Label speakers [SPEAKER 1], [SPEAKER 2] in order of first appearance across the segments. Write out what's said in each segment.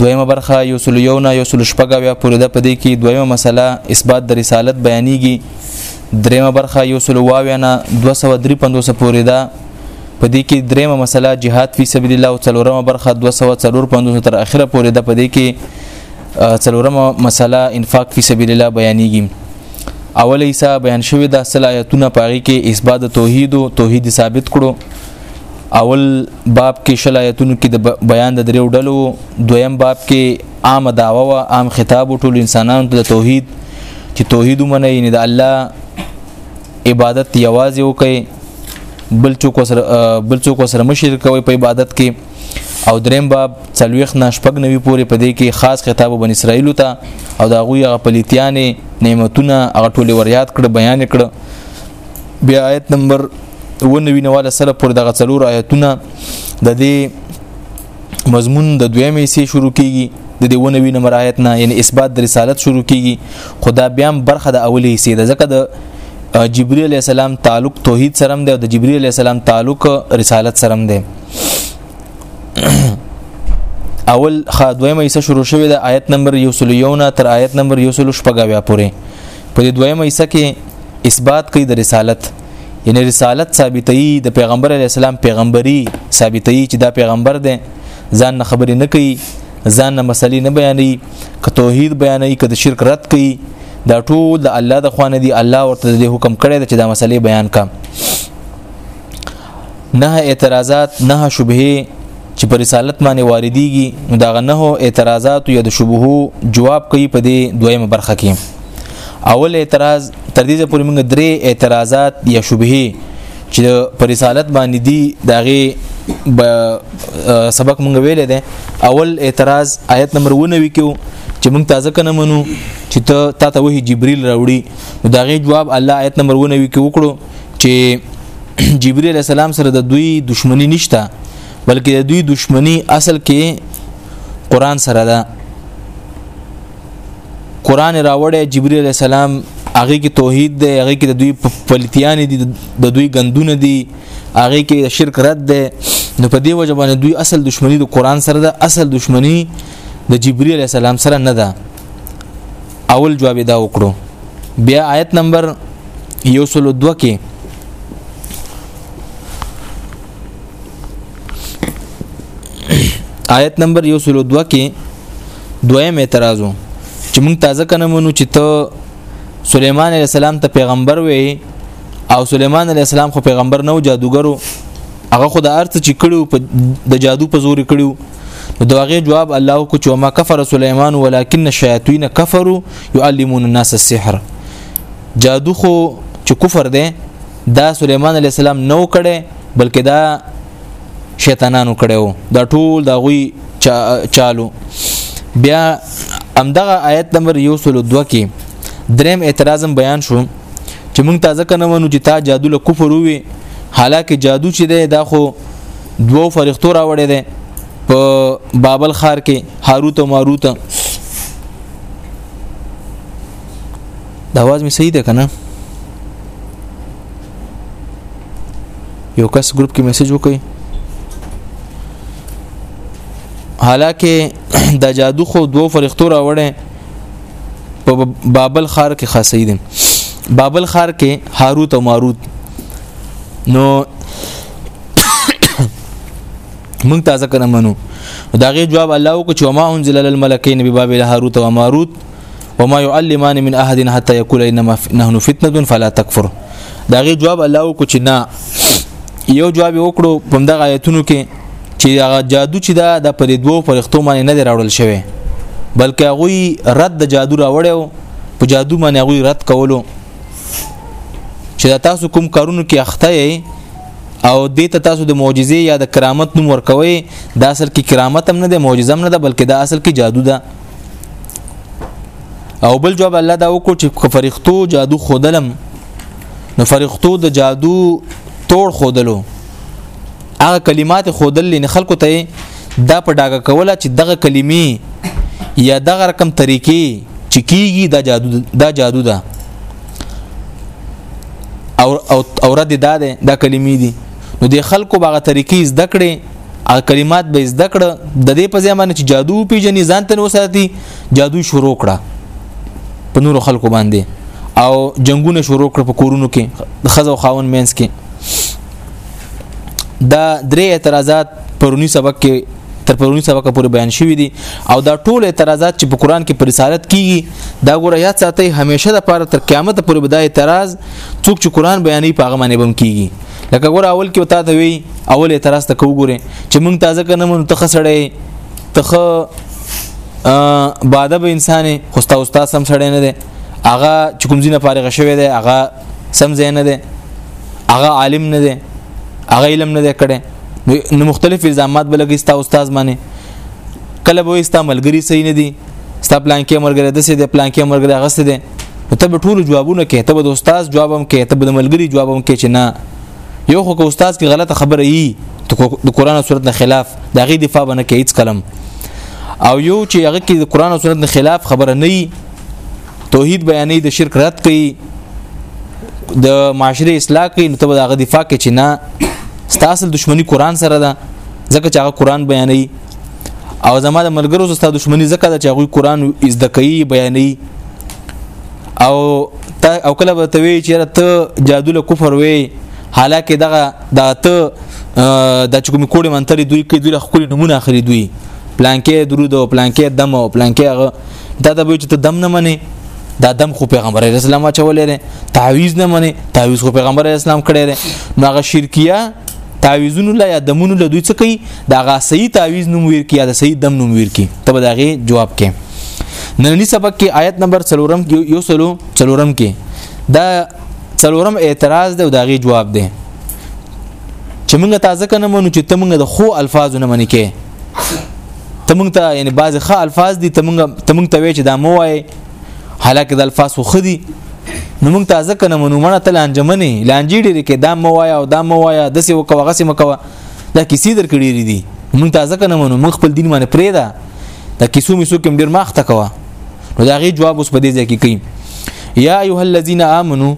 [SPEAKER 1] دویمه برخه یو سل یو نه یو سل شپږه بیا پورې ده په دې کې دویمه مسله اثبات د رسالت بیانېږي دریمه برخه یو سل واویا نه 253 پورې ده په دې کې دریمه مسله جهاد فی سبیل الله او څلورمه برخه 245 تر اخره پورې ده په دې کې څلورمه مسله انفاق فی سبیل الله بیانېږي اوله ایسا بیان شوی د صلاحیتونه پاغي کې اثبات توحید او توحید ثابت کړو اول باب کې شل آیتونو کې د بیان د دریو ډلو دویم باب کې عام دعوه او عام خطاب ټول انسانانو ته توحید چې توحید ومني نه د الله عبادت یوازې وکړي بل څوک سره بل څوک سره مشرک کوي په عبادت کې او دریم باب څلويخ ناشپګ نوي پورې په دې کې خاص خطاب بن اسرائیل ته او دا غوي غ پلیتیانې نعمتونه هغه ټول وریاد کړ بیان کړ بیا آیت نمبر و نوی نواله سره پر دغه څلور آیتونه د دې مضمون د دویمې سي شروع کیږي د دې ونوي نمبر آیت نه یعنی اثبات د رسالت شروع کیږي خدا بیا برخه د اولی سي د ځکه د جبرئیل علی السلام تعلق توحید سره دی او د جبرئیل علی السلام تعلق رسالت سره دی اول خا دویمه ایسه شروع شوه د آیت نمبر 101 تر آیت نمبر 116 پورې په دې دویمه ایسه کې اثبات کوي د رسالت یعنی رسالت ثابتوي د پیغمبر علی السلام پیغمبري ثابتوي چې دا پیغمبر دی ځان نه خبرې نه کوي ځان نه مسلې نه بیانوي که توحید بیانوي که د شرک رد کوي دا ټول د الله د خوانه دی الله ورته د حکم کړی چې دا مسلې بیان کا نه اعتراضات نه شبهه چې پر رسالت باندې واردېږي نو دا غنه اعتراضات یا د شبهو جواب کوي په دې دویمه برخه کې اول اعتراض تر دې پورې موږ درې اعتراضات یا شبهه چې پر رسالت باندې دي داغه سبق مونږ ویل دي اول اعتراض آیت نمبر 19 کې چې مونږ تازه کنه منو چې ته تا ته وਹੀ جبريل راوړي نو داغه جواب الله آیت نمبر 19 کې وکړو چې جبرئیل علی السلام سره د دوی دشمنی نشته بلکې د دوی دشمنی اصل کې قران سره ده قران راوړی جبرئیل علی السلام هغه کې توحید دی هغه کې د دوی پلتیان دي د دوی غندونه دي هغه کې شرک رد دی نو په دې وجه باندې دوی اصل دشمنی د قران سره ده اصل دشمنی د جبرئیل علی السلام سره نه ده اول جواب دا وکړو بیا آیت نمبر یو سلو دو کې آیت نمبر یو سلو دو کې دویم اعتراضو چې موږ تازه کنه مونو چې ته سليمان عليه السلام ته پیغمبر وې او سليمان عليه السلام خو پیغمبر نه و جادوګرو هغه خو د ارت چې کړو د جادو په زور کړو نو داغه جواب الله کو چې ما کفر سليمان ولكن الشياطين كفروا يعلمون الناس السحر جادو خو چې کفر دی دا سليمان عليه السلام نو کړي بلکې دا شیطانانو کړو دا ټول دا غوي چالو بیا امدغه آیت نمبر 102 کې دریم اعتراضم بیان شو چې مونږ تازه کنه ونو چې تا جادو له کفر وي حالکه جادو چې دی دا خو دوو فرښتو راوړې ده په بابل خار کې هاروت او ماروت دا आवाज می صحیح ده کنه یو کس ګروپ کې میسج وکړي حالکه د جادو خو دوو فرښتو راوړې په بابل خار کې خاصې دي بابل خار کې هاروت او ماروت نو مونږ تازه کنه منو دا غي جواب الله وک چې ما انزل للملکین ببابل هاروت و ماروت وما يعلمان من احد حتى يقول انما نحن فتنه فلا تكفر دا غي جواب الله وک چې نه یو جواب وکړو په دغه آیتونو کې چې هغه جادو چې دا د پرې دوو فرښتو باندې نه راوړل شوی بلکې هغه رد د جادو راوړیو په جادو باندې هغه رد کولو چې دا تاسو کوم کارونو کې اخته یې او دې ته تاسو د معجزې یا د کرامت نوم ورکوي دا اصل کې کرامت هم نه ده معجزه هم نه ده بلکې دا اصل کې جادو ده او بل جواب الله دا وکړو چې فرښتو جادو خودلم نو فرښتو د جادو توړ خودلو هغه کلمات خودل لنی خلکو ته دا په ډاګه کوله چې دغه کلمې یا دغه رقم طریقې چې کیږي دا جادو دا جادو ده او او او رد دا ده دا کلمې دي نو د خلکو باغه طریقې زده کړې هغه کلمات به زده کړه د دې په ځای باندې چې جادو پیژنې ځان ته نو ساتي جادو شروع کړه په نورو خلکو باندې او جنگونه شروع کړ په کورونو کې د خزو خاون مینس کې دا درې اعتراضات پرونی سبق کې تر پرونی سبق پورې بیان شوی دي او دا ټول اعتراضات چې په قران کې پر رسالت کیږي دا ګوره یاد ساتي همیشه د پاره تر قیامت پورې به دا اعتراض څوک چې قران بیانې په هغه باندې بم کیږي لکه ګوره اول کې وتا ته وی اول اعتراض ته کو ګوره چې مونږ تازه کنه مونږ ته خسړې تخ باده به انسان خوستا استاد سم سړی نه دی هغه چې کوم ځینه فارغ شوی دی هغه سم ځای نه دی هغه عالم نه دی هغه علم نه دی کړي نو مختلف الزامات بلګي ستا استاد باندې کله به ستا ملګری صحیح نه دی ستا پلان کې مرګره د سې د پلان کې مرګره غسه دی نو ته به ټول جوابونه کې ته به د استاد جوابم کې ته به د ملګری جوابم کې چې نه یو خو که استاد کې غلطه خبره یي د قران او سنت نه خلاف دا غي دفاع بنه کې هیڅ کلم او یو چې هغه کې د قران او سنت نه خلاف خبره نه توحید بیانې د شرک رد کوي د معاشره اصلاح کوي نو ته به هغه دفاع کې چې نه ستاسو دښمنی قران سره ده ځکه چې هغه قران بیانوي او زما د ملګرو سره ستاسو دښمنی ځکه ده چې هغه قران زده کوي بیانوي او تا او کله به توی چې ته جادو له کفر وې حالکه دغه د ته د چکم کوډي منتري دوی کې دوی خپل نمونه اخلي دوی پلانکې درود او پلانکې دم او پلانکې هغه دا ته به چې ته دم نه منې دا دم خو پیغمبر اسلام اچولې نه تعویز نه منې تعویز خو پیغمبر اسلام کړی نه نو هغه شرکیه تعویزونو لا یا دمونو له دوی څه کوي دا غا صحیح تعویز نوم ویر کی یا د صحیح دم نوم ویر کی ته به داغه جواب کې نننی سبق کې آیت نمبر 3 کې یو سلو 3 کې دا 3 اعتراض دی او داغه جواب دی چې موږ تازه کنه مونږ چې ته موږ د خو الفاظو نه منې کې ته مونږ ته یعنی بعضی ښه الفاظ دي ته مونږ ته مونږ ته وی چې دا مو وای حالکه د الفاظ خو خدي نو مونږ ته ځکه نه منو مړه ته لانجمنې لانجې ډېرې کې دا مو وایا او دا مو وایا دسې وکوه هغسې مه کوه دا کیسې در کړې ډېرې دي مونږ ته ځکه نه منو مونږ خپل دین باندې پرېږده دا کیسو میسو کې ډېر ماخته کوه نو د هغې جواب اوس په دې ځای کې کوي یا ایها الذین آمنو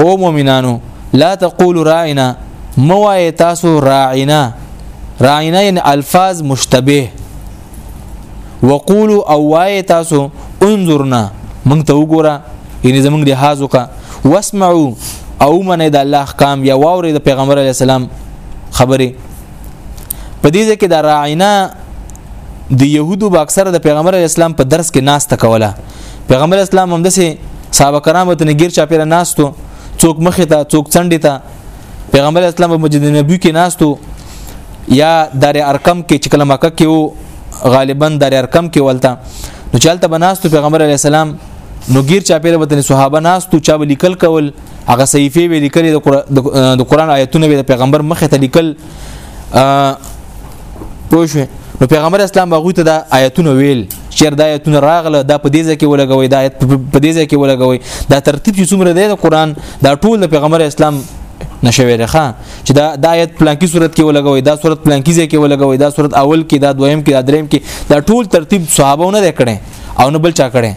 [SPEAKER 1] او مؤمنانو لا تقول راعنا موای تاسو راعنا راعنا یعنی الفاظ مشتبه وقولو او وای تاسو انظرنا مونږ ته وګوره یعنی زمونږ لحاظ وکا واسمعوا او منه د الله احکام یا واوري د پیغمبر علی السلام خبره په دې ځکه دا راعینا د يهودو با اکثره د پیغمبر علی السلام په درس کې ناس تکوله پیغمبر اسلام هم دسه صحابه کرامو ته نګیر چا پیره ناستو څوک مخ ته څوک څنډه ته پیغمبر اسلام په مسجد نبوي کې ناستو یا دار ارقم کې چې کله مکه کې وو غالبا دار ارقم کې ولته نو چالتته بناستو پیغمبر علی السلام نو غیر چا پیره وتنی صحابه ناستو چا لیکل کول هغه صحیفه وی لیکل د قران آیتونه د پیغمبر مخه ته لیکل پوه شو نو پیغمبر اسلام باغوی ته د آیتونو ویل چیر د آیتونو راغله دا په دې ځکه ولګوي دا آیت په دې ځکه ولګوي دا ترتیب چې څومره دی د قران دا ټول د پیغمبر اسلام نشوي رخه چې دا د آیت پلانکی صورت کې ولګوي دا صورت پلانکی ځای کې ولګوي دا صورت اول کې دا دویم کې دا دریم کې دا ټول ترتیب صحابه نه کړي او نه بل چا کړي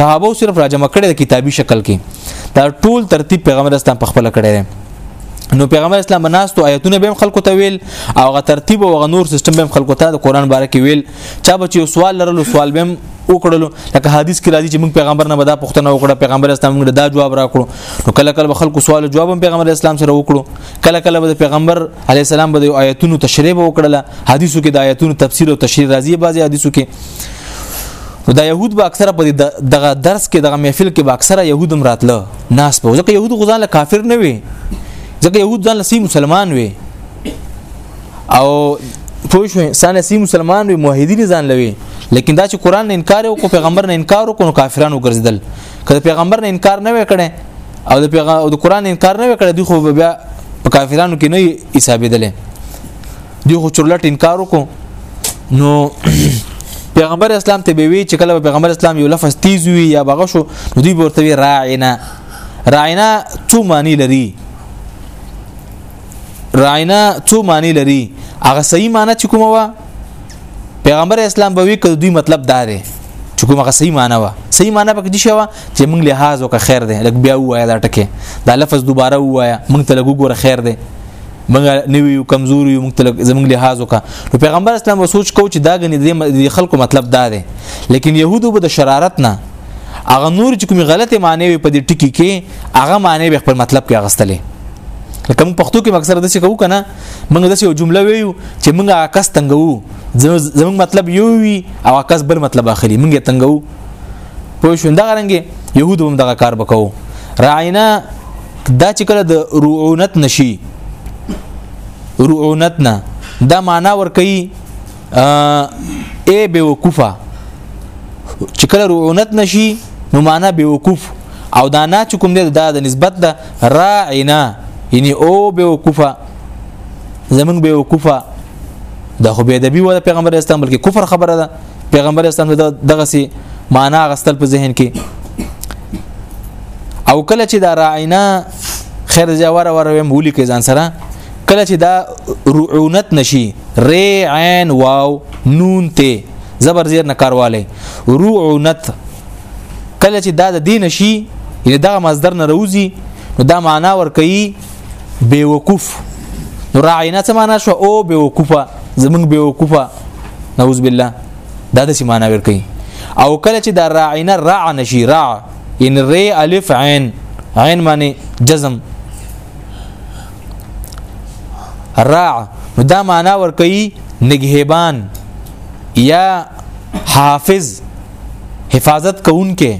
[SPEAKER 1] صحابه صرف راجمه کړي د کتابي شکل کې دا ټول ترتیب پیغمبر اسلام په خپل کړي نو پیغمبر اسلام بناستو آیتونه به خلکو ته ویل او غ ترتیب او غ نور سیستم به خلکو ته د قران باره کې ویل چا به یو سوال لرلو سوال به وکړلو لکه حدیث کې راځي چې موږ پیغمبر نه بدا پښتنه وکړه پیغمبر اسلام موږ دا جواب راکړو نو کله کله خلکو سوال جواب هم پیغمبر اسلام سره وکړو کله کله به پیغمبر علی السلام به آیتونو تشریح وکړله حدیثو کې د آیتونو تفسیر او تشریح راځي بعضی حدیثو کې دا يهود به اکثره په دغه درس کې دغه محفل کې به اکثره يهودم راتله ناس په ځکه يهود غزان له کافر نه وي ځکه يهود ځان له مسلمان وي او پوه شو انسان له مسلمان وي موحدین ځان لوي لیکن دا چې قران نه انکار او پیغمبر نه انکار او کو کافرانو ګرځیدل کله پیغمبر نه انکار نه وکړي او د پیغمبر او د قران انکار نه وکړي دوی خو بیا په کافرانو کې نه حسابېدل دی خو چورلټ انکار وکړو نو پیغمبر اسلام ته به وی چې کله پیغمبر اسلام یو لفظ تیز وی یا بغه شو نو دوی ورته وی راعنا راعنا څو معنی لري راعنا څو معنی لري هغه صحیح معنی چې کومه وا پیغمبر اسلام به وی کړه دوی مطلب داره چې کومه صحیح معنی وا صحیح معنی پکې دي شو چې موږ لحاظ وکړه خیر دی لکه بیا وایا دا ټکه دا لفظ دوباره وایا موږ ته لګو ګوره خیر دی موږ نوی یو کمزوري یو موږ ته زموږ لحاظ وکا نو پیغمبر اسلام وسوچ کو چې دا غنې د خلکو مطلب دا دی لیکن يهودو به د شرارت نه هغه نور چې کومي غلطه معنی وي په دې ټکی کې هغه معنی به خپل مطلب کې اغستلې لکه موږ پښتو کې مکسره د څه کوو کنه موږ د یو جمله ویو چې موږ عکس تنګو زموږ مطلب یو وي او عکس بل مطلب اخلي موږ تنګو په شونده غرنګي يهودو هم دغه کار وکاو راینا دا چې کله د رعونت نشي رعونت نه دا معنا ور کوي ای به وقفه چې کله رعونت نشي نو معنا به وقف او دا نه چې کوم دی دا د نسبت ده راعنا یعنی او به وقفه زمون به وقفه دا خو به ادبي و پیغمبر اسلام بلکې کفر خبره ده پیغمبر اسلام دغه سي معنا غستل په ذهن کې او کله چې دا راعینا خیر جوار ور ویم ولي کې ځان سره کله چې دا رعونت نشي ر عین واو نون ته زبر زیر نه کارواله رعونت کله چې دا د دین شي یعنی دا مصدر نه روزي نو دا معنا ور کوي بیوقوف نو راعینا څه معنا شو او بیوقوفه زمونږ بیوقوفه نعوذ بالله دا د څه معنا ور کوي او کله چې دا راعینا راع نشي راع ان ر الف عین عین معنی جزم راع نو دا معنا ور کوي نگهبان یا حافظ حفاظت کوونکې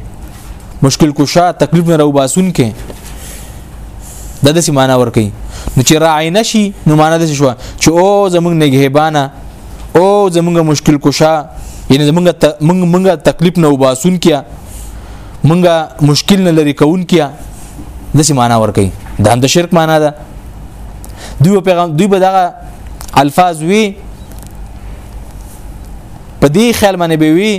[SPEAKER 1] مشکل کشا تکلیف نه راو باسون کې د دې سیمانه ور کوي نو چې راعي نشي نو معنا د شو چې او زمونږ نگهبانه او زمونږ مشکل کشا یعنی زمونږ مونږ مونږ تکلیف نه وباسون کیا مونږ مشکل نه لري کون کیا د څه معنا ور کوي دا هم د شرک معنا ده دوی پیغام دوی به دغه الفاظ وی په دې خیال باندې به وي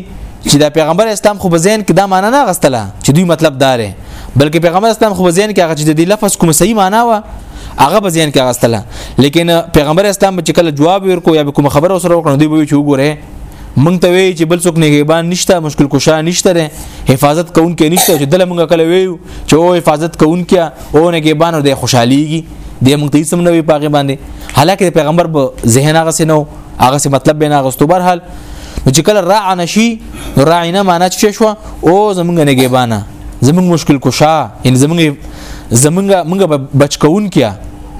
[SPEAKER 1] چې دا پیغمبر اسلام خو په ذهن کې دا معنی نه غستله چې دوی مطلب دار بلکې پیغمبر اسلام خو په ذهن کې هغه چې د دې لفظ کوم صحیح معنی و هغه په ذهن کې غستله لیکن پیغمبر اسلام چې کله جواب ورکو یا کوم خبره سره وکړو دوی به چې وګوره مونږ ته وی چې بل څوک نگهبان نشته مشکل کشا نشته ره حفاظت کون کې نشته چې دله مونږ کله وی چې او حفاظت کون کې او نگهبان ور د خوشحاليږي د مونږ ته سم نه وی پاګې باندې حالکه پیغمبر په ذهن هغه سينو هغه څه مطلب به نه غستو بر حال نو چې کله راع نشي نو راعینه معنی چې شو او زمونږ نه ګیبانه زمونږ مشکل کوشا ان زمونږ زمونږ مونږ بچکون کیا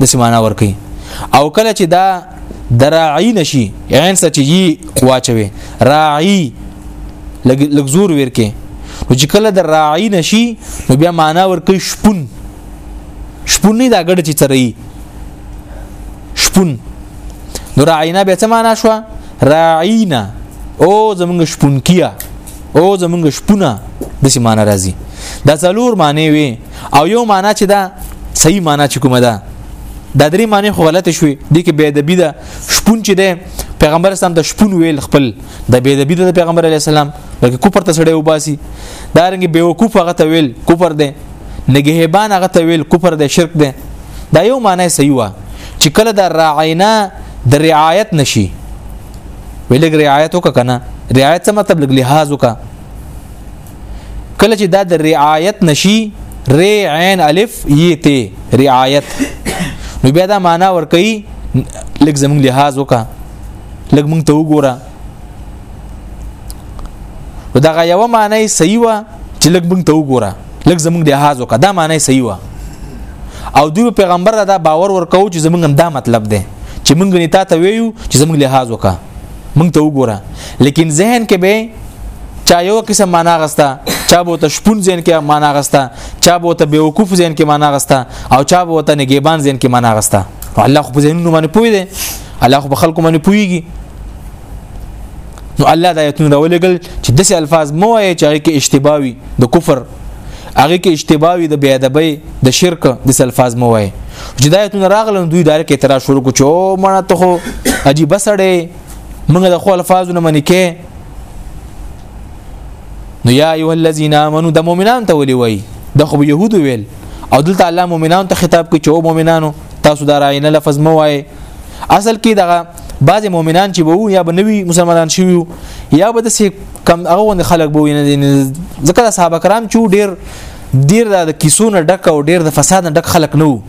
[SPEAKER 1] د سیمانه ور کوي او کله چې دا دراعی نشي عین سچي واچوي راعی لګزور ورکه نو چې کله د راعی نشي نو بیا معنا ورکه شپون شپون نه دا ګډ چې ترې شپون نو راعینا به څه معنا شو راعینا او زمونږ شپون کیا او زمونږ شپونه د څه معنا راځي دا څلور معنی وي او یو معنا چې دا صحیح معنا چې کومه ده دا درې معنی خو غلط شوې دي کې بيد بيد شپون چې ده پیغمبر اسلام د شپون ویل خپل د بيد بيد د پیغمبر علی السلام لکه کوپر ته سړی وباسي دا رنګ بیوقوف هغه ته ویل کوپر ده نګهبان هغه ته ویل کفر دی شرک دی دا یو معنی صحیح و چې کله د راعینا د رعایت نشي ویلګ رعایت وک کنه رعایت څه مطلب لګ لحاظ وک کله چې دا د رعایت نشي ر عین الف ی ته رعایت نو بیا دا معنا ور کوي لګ زمون لحاظ وک لګ مونږ ته وګوره دا یو معنی صحیح و چې لګ مونږ ته وګوره لګ زمونږ د هاذ وکړه دا معنی صحیح و او دوی پیغمبر دا باور ورکاو چې زمونږ هم دا مطلب دی چې مونږ نه تا ته ویو چې زمونږ لحاظ وکړه مونږ ته وګوره لیکن ذهن کې به چا یو قسم معنا غستا چا بو ته شپون زین کې معنا غستا چا بو ته بیوقوف زین کې معنا غستا او چا بو ته نگیبان زین کې معنا غستا الله خو په زینونو باندې پوي دی الله خو په خلکو باندې پويږي نو الله د آیتونو راولېګل چې داسې الفاظ مو وایي چې هغه کې اشتباه وي د کفر هغه کې اشتباه وي د بی ادبۍ د شرک د الفاظ مو وایي چې د آیتونو راغلن دوی دار کې اعتراض شروع کو چې او مړه ته خو عجیب سړی موږ د خو الفاظونه منې کې نو یا ایه الذین آمنو د مؤمنان ته ولي وایي د خو يهود ویل او دلته الله مؤمنان ته خطاب کوي چې او مؤمنانو تاسو دا راینه لفظ مو وایي اصل کې دغه بعض مؤمنان چې وو یا به نوی مسلمانان شوی یا به د کم هغه خلک بو نه ځکه صحابه کرام چې ډیر ډیر د کیسو نه ډک او ډیر د فساد نه ډک خلک نه وو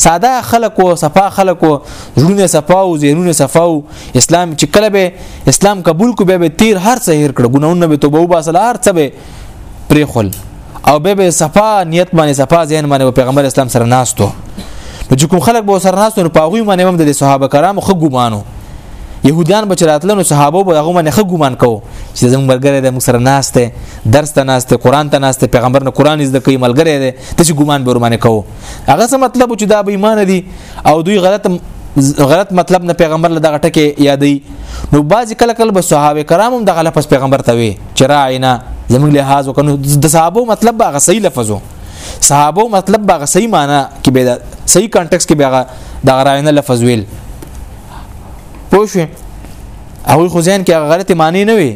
[SPEAKER 1] ساده خلک او صفا خلک او ژوند صفا او زینونه صفا او اسلام چې کله به اسلام قبول کو به تیر هر څه هیر کړ ګناونه به توبه وباسل هر څه به پرې خل او به به صفا نیت باندې صفا ذهن باندې پیغمبر اسلام سره ناستو نو چې کوم خلک به سره ناستو نو پاغوی باندې هم د صحابه کرامو خو ګمانو يهودان به چراتلنو صحابه به هغه باندې خو ګمان کوو چې زموږ ملګری د موږ سره ناشته درس ته ناشته قران ته ناشته پیغمبر نه قران زده کوي ملګری دی ته چې ګمان به ورمانه کوو هغه څه مطلب چې دا به ایمان دي او دوی غلط غلط مطلب نه پیغمبر له دغه ټکه یادې نو بعضی کله کله به صحابه کرامو دغه لفظ پیغمبر ته وي چراینا زمونږ لحاظ وکنو د صحابه مطلب هغه صحیح لفظو صحابه مطلب هغه صحیح معنی کې به صحیح کانټیکس کې به هغه د غراینه لفظ ویل پوه شو او خو ځین کې غلط معنی نه وي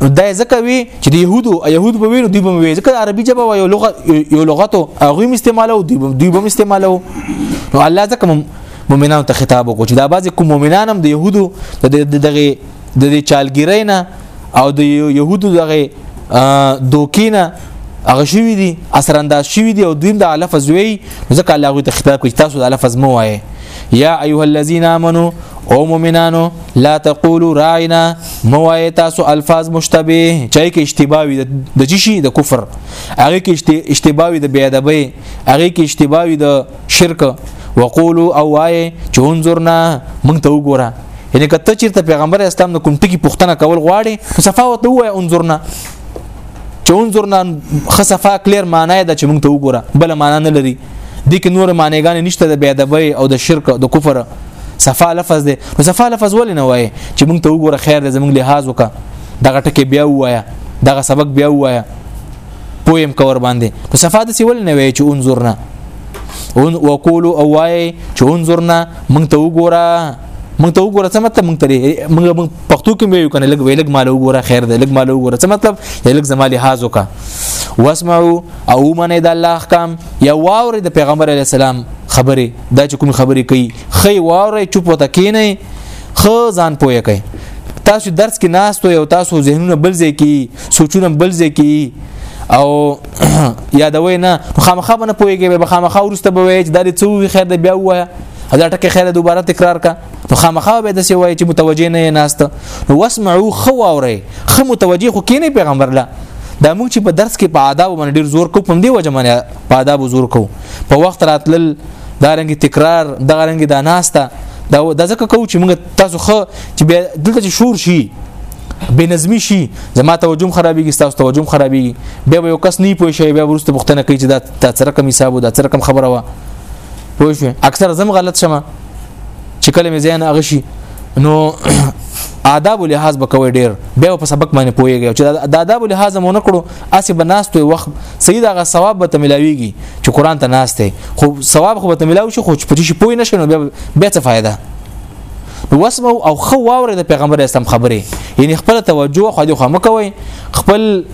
[SPEAKER 1] دا ځکه وی چې د يهودو يهود به وینو دوی به وی ځکه عربي ژبه و یو لغت یو لغت هغه هم استعمالو دوی به استعمالو نو الله ځکه مؤمنانو ته خطاب وکړي دا بعضی کوم مؤمنان هم د يهودو د دغه د دې چالګیرۍ نه او د يهودو دغه دوکینه هغه شوی دي اثر انداز شوی دي او دویم د لفظ وی ځکه الله غوته خطاب کوي تاسو د لفظ مو وایي یا ایها الذین آمنو او مؤمنانو لا تقولوا راعنا موایه تاسو الفاظ مشتبه چای کې اشتباوي د چی شي د کفر هغه کې اشتباوي د بی ادبی هغه کې اشتباوي د شرک وقولو او وای چې انظرنا مونږ ته وګوره یعنی کته چیرته پیغمبر اسلام نو کوم ټکی پښتنه کول غواړي صفاوت نو وای انظرنا چې انظرنا خصفا کلیر معنی دا چې مونږ ته وګوره بل معنی نه لري د کې نور معنیګان نشته د بیا د بی او د شرک د کفر صفا لفظ دی نو صفا لفظ ولې نه وای چې مونږ ته وګوره خیر دې زمونږ لحاظ وکړه دغه ټکی بیا وایا دغه سبق بیا وایا پویم کور باندې نو صفات سی ول نه وی چې انظرنا اون وقولو او وای چې انظرنا مونږ ته وګوره مونږ ته وګوره څه مطلب مونږ ته مونږ مونږ پښتو کې ویو کنه لګ ویلګ مال وګوره خیر دی لګ مال وګوره څه مطلب لګ زما لحاظ وکا واسمعوا او منه د الله احکام یا واور د پیغمبر علی السلام خبره دا چې کوم خبره کوي خی واور چوپ وته کینې خو ځان پوهه کوي تاسو درس کې ناس ته یو تاسو ذهنونه بل ځای کې سوچونه بل ځای کې او یادوي نه خامخا باندې پويږي به خامخا ورسته به وي چې دا څو خیر د بیا وایي دا ټکه خیره دوباره تکرار کا نو خامخا به د سی وای چې متوجه نه ناست نو واسمعو خو اوري خو متوجه خو کینه پیغمبر لا دا موږ چې په درس کې په آداب باندې ډیر زور کو پم دی وجه باندې په آداب زور کو په وخت راتلل دا رنګ تکرار دا رنګ دا ناسته دا د ځکه کو چې موږ تاسو خو چې دلته شور شي بې نظمی شي زما توجم خرابېږي تاسو توجم خرابېږي بیا به یو کس نه پوه شي بیا ورسته پوښتنه کوي چې دا تاسو رقم حساب دا تاسو رقم خبره وا پوه شو اکثر زم غلط شمه چې کله مې ځان اغشي نو آداب لحاظ به کوي ډیر بیا په سبق باندې پويږي چې د آداب لحاظ مو نه کړو اسی به ناس ته وخت سید هغه ثواب به تملاویږي چې قران ته ناس ته خو ثواب خو به تملاو شي خو چې پوه نه شنو بیا بیا څه فائدہ نو وسمو او خو واورې د پیغمبر اسلام خبرې یعنی خپل توجه خو دې خو مکوي خپل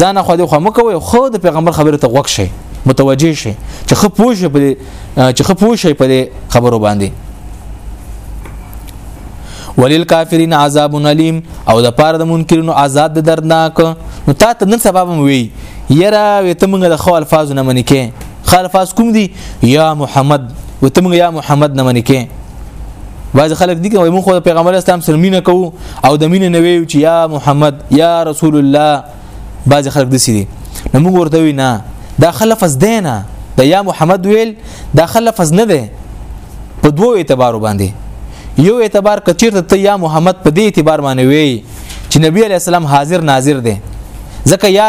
[SPEAKER 1] ځان خو دې خو مکوي خو د پیغمبر خبره ته غوښ شي متوجه شي چې خو پوه شي په چې خو پوه شي په خبرو باندې وللکافرین عذاب الیم او د پاره د منکرینو عذاب د دردناک نو تا ته نن سبب وی یرا وی ته موږ د خو الفاظ نه منې کې خالفاز کوم دي یا محمد وته موږ یا محمد نه منې کې بعض خلک دي کوي موږ پیغمبر اسلام سره مینه کوو او د مینې نه ویو چې یا محمد یا رسول الله بعض خلک دي سي نو موږ ورته وی نه دا خلفز دی نه د یا محمد ویل دا خلفز نه دی په دوو اعتبارو باندې یو اعتبار کچیر ته یا محمد په دې اعتبار باندې وی چې نبی علی السلام حاضر ناظر دی ځکه یا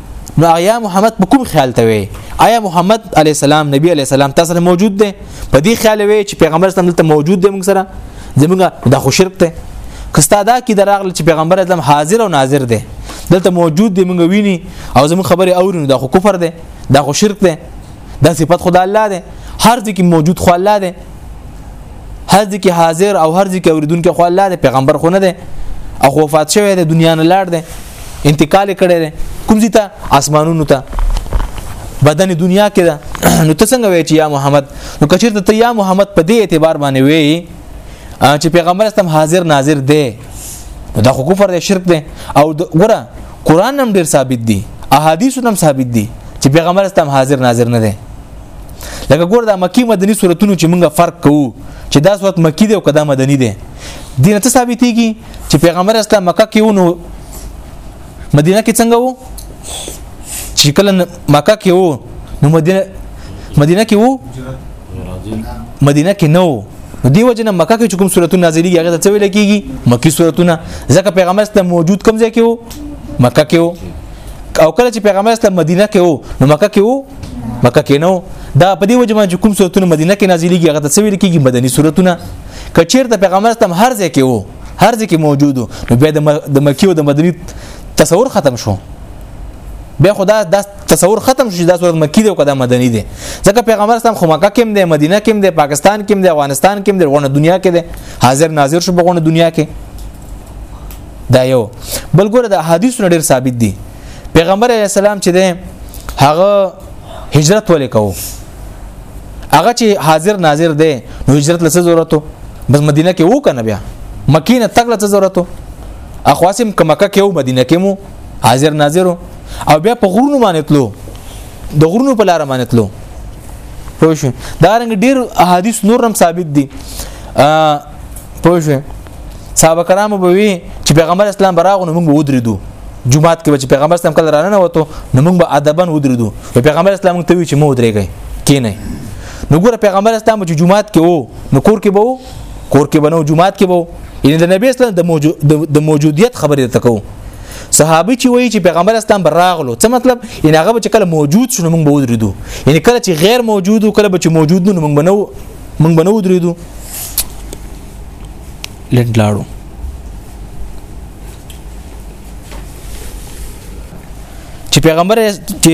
[SPEAKER 1] نو آیا محمد په کوم خیال ته وي آیا محمد علی السلام نبی علی السلام تاسو سره موجود دی په دې خیال وي چې پیغمبر اسلام دلته موجود دی موږ سره زمونږ د خو شرک ته کستا دا کی دراغله چې پیغمبر اسلام حاضر او ناظر دی دلته موجود دی موږ ویني او زموږ خبره اورینو دا خو کفر دی دا خو شرک دی دا صفت خدای الله دی هر ځکه موجود خو الله دی هر ځکه حاضر او هر ځکه اوریدونکو خو الله د پیغمبر خو نه دی او وفات شوی دی دنیا نه لاړ دی انتقال کړی دی کوم ځای ته اسمانونو ته بدن دنیا کې ده نو ته څنګه وای چې یا محمد نو کچیر ته یا محمد په دې اعتبار باندې وای چې پیغمبر استم حاضر ناظر دی دا خو کفر دی شرک دی او ګوره قران هم ډیر ثابت دی احادیث هم ثابت دي چې پیغمبر استم حاضر ناظر نه دی لکه ګور دا مکی مدنی صورتونو چې موږ فرق کوو چې دا صورت مکی دی او کدا مدنی دی دین ته ثابتېږي چې پیغمبر اسلام مکه کې ونو مدینه کې څنګه وو چې کله مکه کې وو نو مدینه مدینه کې وو مدینه کې نو دی وجنه مکه کې کوم صورتونه نازلېږي هغه ته څه ویل کېږي مکی صورتونه ځکه پیغمبر اسلام موجود کوم ځای کې وو مکه کې وو او کله چې پیغمبر اسلام مدینه کې وو نو مکه کې وو مکه کې نو دا په دې وجه باندې کوم سورتونه مدینه کې نازلېږي هغه ته څه ویل کېږي مدني سورتونه کچیر ته پیغمبر استم هر ځای کې وو هر ځای کې موجود نو بیا د مکی او د مدني تصور ختم شو بیا خدا دا تصور ختم شو دا صورت مکی دی او کدا مدني دی ځکه پیغمبر اسلام خو مکه کې دی مدینه کې دی پاکستان کې دی افغانستان کې دی ورونه دنیا کې دی حاضر ناظر شو په دنیا کې دا یو بل ګوره د حدیثونو ډیر ثابت دي پیغمبر علی السلام چې ده هغه هجرت ولې کوو هغه چې حاضر ناظر دی نو هجرت لسه ضرورت بس مدینه کې وو کنه بیا مکینه تک لسه ضرورت اخواسم ک مکه کې وو مدینه کې مو حاضر ناظر او بیا په غرونو باندې تلو د غرونو په لار باندې تلو پوه شو دا رنګ ډیر احادیث نورم ثابت دي پوه شئ صحابه کرامو به وی چې پیغمبر اسلام براغو نو موږ ودرېدو جمعات کې چې پیغمبر اسلام کله رانه وته نو موږ به ادبن ودرېدو پیغمبر اسلام ته وی چې مو ودرېږي کینه نو ګوره پیغمبر اسلام چې جمعات کې وو نو کور کې وو کور کې بنو جمعات کې وو یعنی د نبی اسلام د موجود د موجودیت خبرې ته کوو صحابي چې وایي چې پیغمبر اسلام براغلو څه مطلب یعنی هغه چې کله موجود شونه موږ به ودرېدو یعنی کله چې غیر موجود کله به چې موجود نو موږ بنو موږ بنو ودرېدو لند لاړو چې پیغمبر چې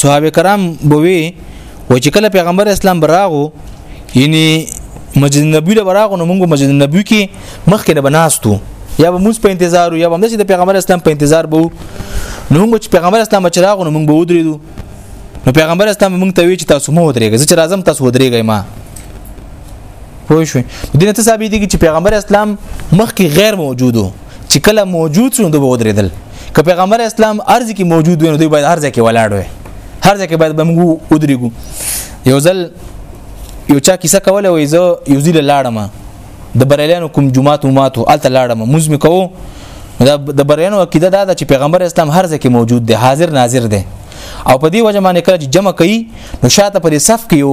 [SPEAKER 1] صحابه کرام بوي و چې کله پیغمبر اسلام براغو یعنی مسجد نبوی له براغو نو موږ مسجد نبوی کې مخکې نه بناستو یا به موږ په انتظار یا به موږ د پیغمبر اسلام په انتظار بو نو موږ چې پیغمبر اسلام چراغ نو موږ به ودرېدو نو پیغمبر اسلام موږ ته وی چې تاسو مو ودرېږئ چې راځم تاسو ودرېږئ ما پوه شو دینه ته ثابت دي چې پیغمبر اسلام مخکې غیر موجودو چې کله موجود شو دوی ودرېدل که پیغمبر اسلام ارز کې موجود وي نو دوی باید ارز کې ولاړ وي هر ځکه باید بمګو ودرېګو یو ځل یو چا کیسه کوله وای زه یو ځل لاړم د بریلیانو کوم جمعات ومات او الته لاړم موز می کوو د بریلیانو عقیده دا ده چې پیغمبر اسلام هر ځکه موجود دی حاضر ناظر دی او په دې وجه باندې کله چې جمع کوي نو شاته پر صف کې یو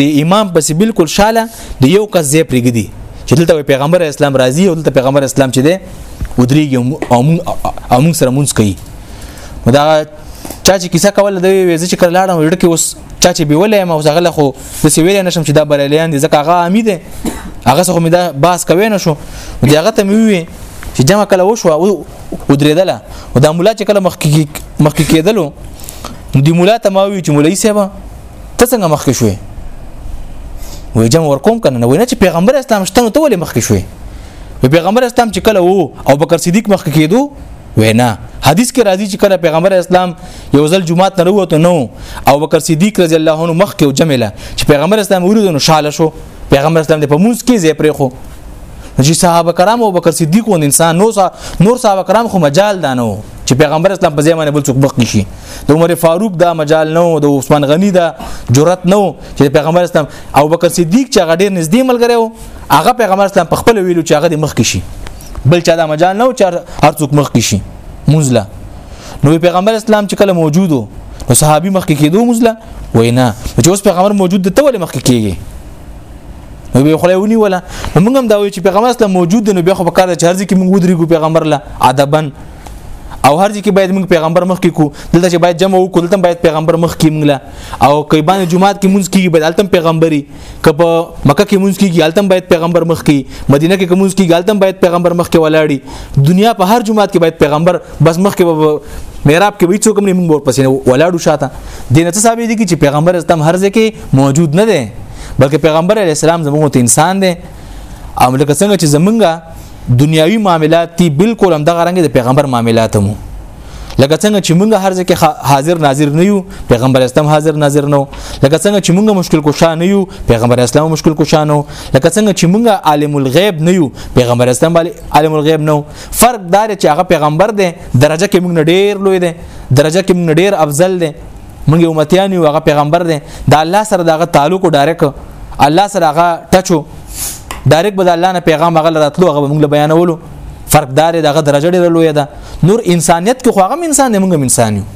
[SPEAKER 1] د امام پسې بالکل شاله د یو کس ځای پرېږدي چې دلته پیغمبر اسلام راضي او دلته پیغمبر اسلام چې دی ودرېږي او موږ سره مونږ کوي دا چا چې کیسه کوله دوی وې چې کله لاړم وړ کې اوس چا چې بیولې ما اوس هغه خو د سیویل نشم چې دا بریلیان دي ځکه هغه عامي دي هغه څه مې دا باس کوي نه شو دی هغه ته مې وی چې جمع کله وشو او درېدله او دا مولا چې کله مخ کې مخ کې کېدلو دی مولا ته ما وی چې مولای صاحب ته څنګه مخ کې شوې وې جمع ورکوم کنه وې نه چې پیغمبر اسلام شته نو ته ولې مخ کې شوې پیغمبر اسلام چې کله وو او بکر صدیق مخ کې کېدو وینا حدیث کې راځي چې کله پیغمبر اسلام یو ځل جمعه ته وروته نو او بکر صدیق رضی الله عنه مخ کې او جمله چې پیغمبر اسلام ورته نو شاله شو پیغمبر اسلام د پمونز کې زی پرې خو چې صحابه کرام او بکر صدیق ون انسان نو سا نور صحابه کرام خو مجال دانو چې پیغمبر اسلام په ځمانه بل څوک بخښ شي د عمر فاروق دا مجال نو د عثمان غنی دا جرأت نو چې پیغمبر اسلام او بکر صدیق چې غډیر نږدې ملګری و هغه پیغمبر اسلام په خپل ویلو چې هغه د مخ کې شي بل چا دا مجال نه و چې هر څوک مخ کې شي منزله نو پیغمبر اسلام چې کله موجودو نو صحابي مخ کې کېدو منزله وینا چې اوس پیغمبر موجود دی ته ولې مخ کې کېږي نو به خلای ونی ولا موږ هم دا وی چې پیغمبر اسلام موجود دی نو به خو په کار ده چې هر ځکه موږ ودرېږو پیغمبر له ادبن او هر ځکه باید موږ پیغمبر مخ کې کو دلته چې باید جمع وکړو دلته باید پیغمبر مخ کې موږ لا او کای باندې جمعات کې موږ کې باید التم پیغمبري که په مکه کې مونږ کیږي التم باید پیغمبر مخ کی مدینه کې کومونږ کیږي التم باید پیغمبر مخ کې ولاړی دنیا په هر جمعات کې باید پیغمبر بس مخ کې میراب کې وې څوک نه مونږ ور پسې ولاړو شاته دین څه ثابت دي چې پیغمبر استم هر ځای کې موجود نه دی بلکې پیغمبر علی السلام زموږ ته انسان دی او لکه څنګه چې زمونږه دنیاوی معاملات دي بالکل هم دغه رنګ د پیغمبر معاملات مو لکه څنګه چې موږ هر ځکه حاضر ناظر نه یو پیغمبر اسلام حاضر ناظر نه لکه څنګه چې موږ مشکل کوشا نه یو پیغمبر اسلام مشکل کوشا نه لکه څنګه چې موږ عالم الغیب نه یو پیغمبر اسلام عالم الغیب نه فرق دا چې هغه پیغمبر دی درجه کې موږ ډیر لوی دی درجه کې موږ ډیر افضل دی موږ امتیان یو هغه پیغمبر دی دا الله سره دغه تعلق ډایرک الله سره هغه ټچو ډایرک به الله نه پیغام هغه راتلو هغه موږ بیانولو فرق دار دغه درجه ډیره لوی ده نور انسانیت کې خو هغه انسان دی موږ انسان یو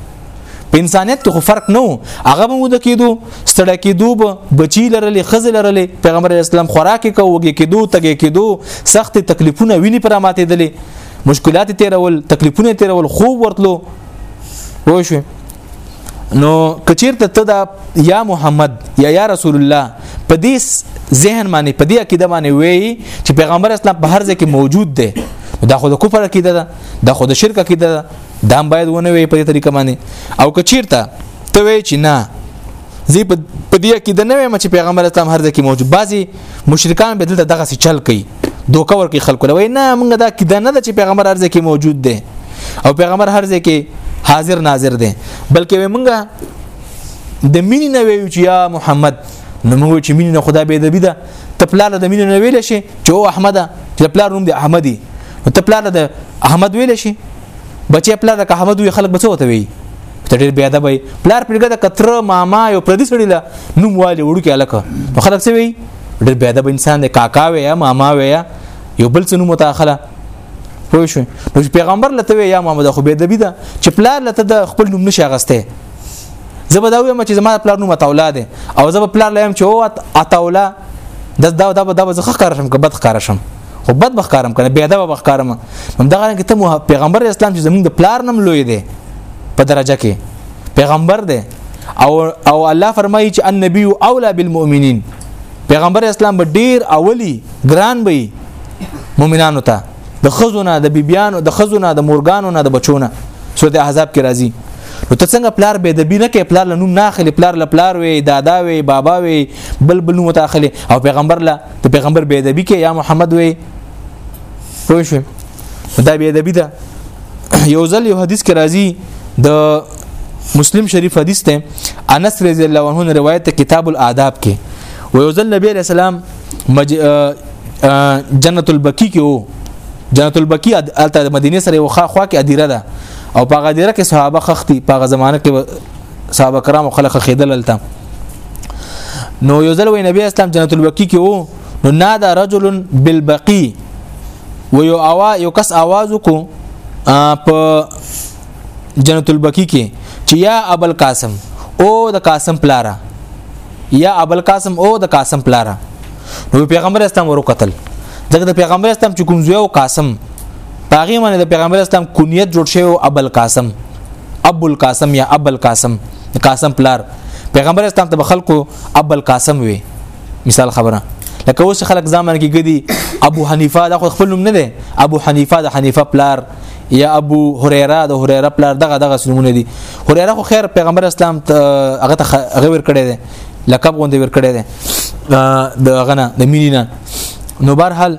[SPEAKER 1] په انسانیت کې خو فرق نه وو هغه به مود کېدو ستړی کېدو به بچی لرلې خزه لرلې پیغمبر اسلام خوراک کووږي کېدو تګې کېدو سخت تکلیفونه ویني پر ماته دلې مشکلات تیرول تکلیفونه تیرول خوب ورتلو وښوي نو کچیرته ته دا یا محمد یا یا رسول الله په دې ذهن باندې په دې عقیده باندې وایي چې پیغمبر اسلام په هر ځای کې موجود دی دا خو د کفر عقیده ده دا خو د شرک عقیده ده دا هم باید ونه وي په دې طریقه باندې او کچیرته ته وایي چې نه زی په دې عقیده نه وایم چې پیغمبر اسلام هر ځای کې موجود بعضي مشرکان به دلته دغه چل کوي دوکه ورکي خلکو لوي نه موږ دا کیده نه چې پیغمبر ارزه کې موجود دی او پیغمبر هر ځای کې حاضر ناظر دی بلکې موږ د مینې نه ویو چې یا محمد نو موږ چې مینې نه خدا به د بيده ته پلار د مینې نه ویل شي چې او احمد چې پلار نوم دی احمدي ته پلار د احمد ویل شي بچي پلار د احمد وی خلک بچو ته وی ته ډیر بی ادب وي پلار پیرګه د کتر ماما یو پردي سړی له نوم والي وړو کې الکه نو خلک څه وي ډیر بی ادب انسان دی کاکا وي یا ماما وي یا یو بل څه نوم متأخله پوه شو نو پیغمبر لته وي یا محمد خو بی ادبی ده چې پلار لته د خپل نوم نشه غسته زبر دا وایم چې زما پلار نوم عطاولا دی او زبر پلار لایم چې او عطاولا د دا دا دا زخه کار شم که بد کار شم خو بد بخکارم کنه بیا دا بخکارم هم دا غره کې ته پیغمبر اسلام چې زمونږ د پلار نم لوی دی په درجه کې پیغمبر دی او او الله فرمایي چې النبي اولا بالمؤمنین پیغمبر اسلام به ډیر اولی ګران وي مؤمنانو ته د خزونه د بیبیانو د خزونه د مورګانو نه د بچونه سورته احزاب کې راځي نو ته څنګه پلار به د بینه کې پلار لنوم نه اخلي پلار لپلار وي دادا وي بابا وي بل بل نو متاخلي او پیغمبر لا د پیغمبر بی ادبی کې یا محمد وې پوه شو دا بی ادبی ده یو ځل یو حدیث کې راځي د مسلم شریف حدیث ته انس رضی الله عنه روایت کتاب الاداب کې و یو ځل نبی علیہ السلام مج... جنت البقیع کې وو جنت البقیع الته مدینه سره وخا خوا کې ادیره ده او په غدیره کې صحابه خختی په زمانه کې صحابه کرام خلک خېدل الته نو یو ځل وی نبی اسلام جنت البقیع کې وو نو نادا رجل بالبقیع و یو اوا یو کس आवाज وکړو په جنت البقیع کې چې یا ابل قاسم او د قاسم پلارا یا ابل قاسم او د قاسم پلارا نو پیغمبر اسلام ورو قتل دغه د پیغمبر اسلام چې کوم زوی او قاسم پاغي باندې د پیغمبر اسلام کونیت جوړ شوی او ابل قاسم ابو القاسم یا ابو القاسم قاسم پلار پیغمبر اسلام ته خلکو ابو القاسم وي مثال خبره لکه اوس خلک ځامن کې ګدي ابو حنیفه دا خو خپل نوم نه دی ابو حنیفه د حنیفه پلار یا ابو هريره د هريره پلار دغه دغه سلمونه دي هريره خو خیر پیغمبر اسلام هغه ته هغه ور کړی دی لقب غوندې ور کړی دی د غنه د مینینا نو بهرحال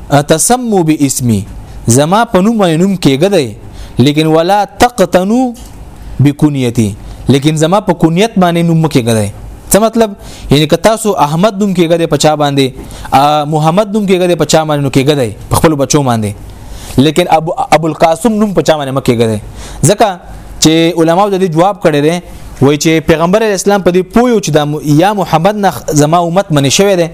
[SPEAKER 1] اتسمو باسمي زما په نوم باندې نوم کېګه دی لیکن ولا تقتنو بکنیتی لیکن زما په کنیت باندې نوم کېګه دی څه مطلب یعنی که تاسو احمد نوم کېګه دی پچا باندې محمد نوم کېګه دی پچا باندې نو کېګه دی په خپل بچو باندې لیکن ابو ابو القاسم نوم پچا باندې مکېګه دی ځکه چې علماو د دې جواب کړي دي وای چې پیغمبر اسلام په دې پویو چې د یا محمد نه زما امت منی شوی دی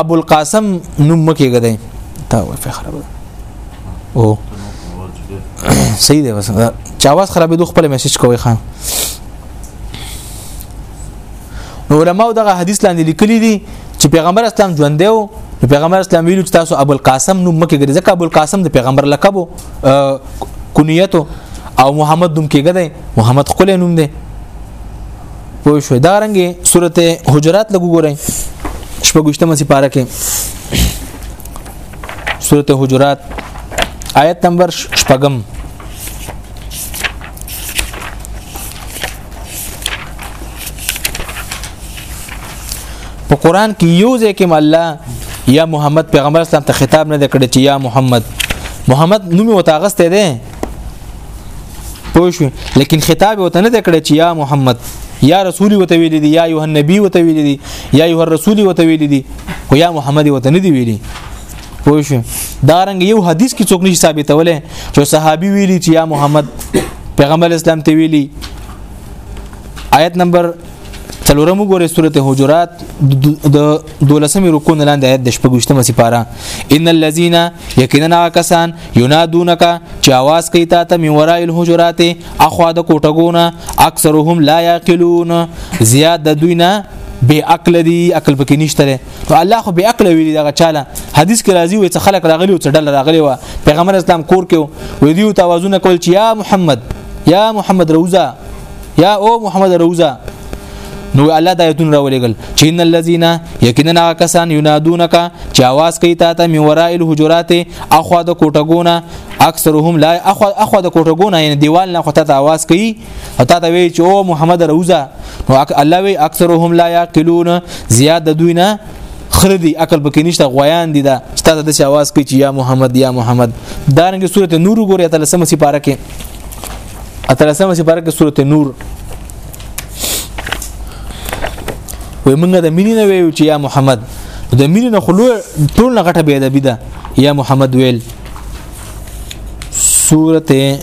[SPEAKER 1] ابو القاسم نوم مکه غدای تا وای په خراب او صحیح دی بس چا واس خرابې دوه خپل میسج کوي خان نو علماء دغه حدیث لاندې لیکلي دي چې پیغمبر اسلام ژوند دی پیغمبر اسلام ویلو چې تاسو ابو القاسم نوم مکه غدای ځکه ابو القاسم د پیغمبر لقب کنیتو او محمد نوم کېږي محمد خپل نوم دی پوه شو دا رنګه سورته حجرات لګو ګورئ شپږشتمه سپاره کې سورته حجرات آیت نمبر شپږم په قران کې یو ځکه الله یا محمد پیغمبر اسلام ته خطاب نه کړی چې یا محمد محمد نوم او تاغسته دی پوه شو لیکن خطاب وته نه کړی چې یا محمد یا رسول وته ویل دي یا یوه نبی وته ویل دي یا یوه رسول وته ویل دي خو یا محمد وته نه دی ویلي پوه شو دا رنګ یو حدیث کې څوک نشي ثابتولای چې صحابي ویلي چې یا محمد پیغمبر اسلام ته ویلي آیت نمبر تلورم وګوره سورته حجرات د دولسمې رکو نه لاندې آیت د شپږشتمه سپاره ان الذين یقینا کسان ینادونک چې आवाज کوي تا ته من ورای الحجرات اخوا د کوټګونه اکثرهم لا یاقلون زیاد د دوی نه بے عقل دي عقل پکې نشته نو الله خو بے عقل ویلي دغه چاله حدیث کې راځي وي چې خلک راغلي او چې ډل راغلي و پیغمبر اسلام کور کې وي دیو توازن کول چې یا محمد یا محمد روزه یا او محمد روزه نو الله د ایتون راولېګل چې ان الذين یقینا کسان ینادونک چې आवाज کوي تا ته می وراء الحجرات اخوا د کوټګونه اکثرهم لا اخوا اخوا د کوټګونه یعنی دیوال نه خطه आवाज کوي او تا ته وی چې او محمد روزه نو الله وی اکثرهم لا یاقلون زیاد د دوی نه خردي عقل پکې نشته غویان دي دا ستاسو د شواز کوي چې یا محمد یا محمد دارنګه سورته نور ګوري اتلسمه سپاره کې اتلسمه سپاره کې سورته نور وې موږ د مینې نه ویو چې یا محمد د مینې نه خلو ټول نه غټه بيد بيده یا محمد ویل سورته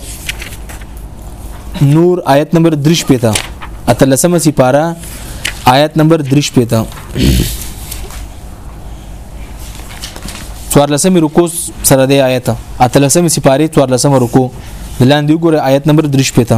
[SPEAKER 1] نور آیت نمبر 3 پته اتلسمه سی پارا آیت نمبر 3 پته څوارلسمه رکو سره دی آیت اتلسمه سی پاره څوارلسمه رکو لاندې وګوره آیت نمبر 3 پته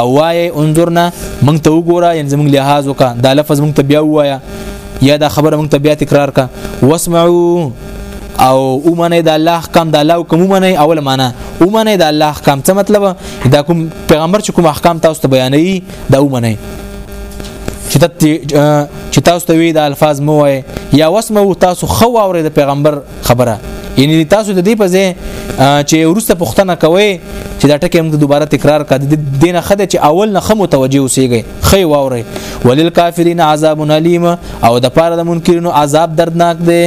[SPEAKER 1] او وایي انظرنا مونږ ته وګوره یعنی زمونږ لحاظ وکا دا لفظ مونږ ته بیا وایا یا دا خبره مونږ ته بیا تکرار کا واسمعوا او اومنه د الله احکام د الله حکم اومنه اول معنا اومنه د الله احکام څه مطلب دا کوم پیغمبر چې کوم احکام تاسو ته بیانوي دا اومنه چې تاسو ته وی د الفاظ مو وای یا وسمه تاسو خو اوري د پیغمبر خبره یعنی تاسو د دې په ځای چې ورسته پښتنه کوي چې دا ټکی موږ دوباره تکرار کړه د دین خده چې اول نه خمو توجه وسیږي خې واوري ولل کافرین عذاب الیم او د پاره د منکرینو عذاب دردناک دی